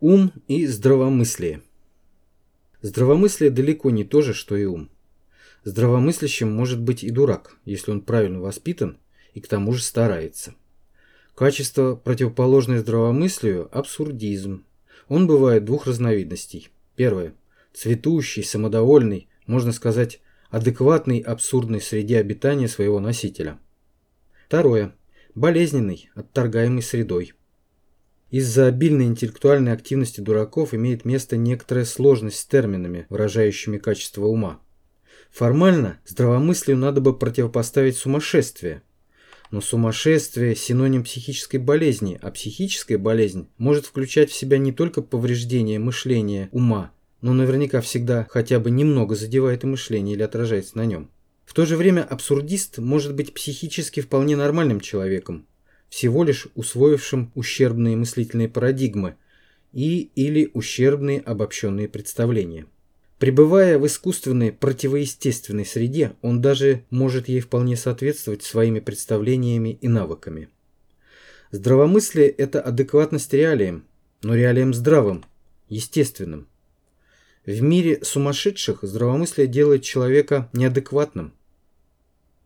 Ум и здравомыслие. Здравомыслие далеко не то же, что и ум. Здравомыслящим может быть и дурак, если он правильно воспитан и к тому же старается. Качество, противоположное здравомыслию – абсурдизм. Он бывает двух разновидностей. Первое – цветущий, самодовольный, можно сказать, адекватный абсурдной среде обитания своего носителя. Второе – болезненный, отторгаемый средой. Из-за обильной интеллектуальной активности дураков имеет место некоторая сложность с терминами, выражающими качество ума. Формально здравомыслию надо бы противопоставить сумасшествие. Но сумасшествие – синоним психической болезни, а психическая болезнь может включать в себя не только повреждение мышления ума, но наверняка всегда хотя бы немного задевает и мышление или отражается на нем. В то же время абсурдист может быть психически вполне нормальным человеком, всего лишь усвоившим ущербные мыслительные парадигмы и или ущербные обобщенные представления. Пребывая в искусственной противоестественной среде, он даже может ей вполне соответствовать своими представлениями и навыками. Здравомыслие – это адекватность реалиям, но реалиям здравым, естественным. В мире сумасшедших здравомыслие делает человека неадекватным.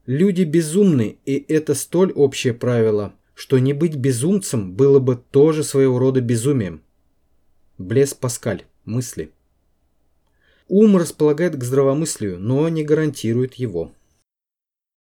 Люди безумны, и это столь общее правило, что не быть безумцем было бы тоже своего рода безумием. Блес Паскаль. Мысли. Ум располагает к здравомыслию, но не гарантирует его.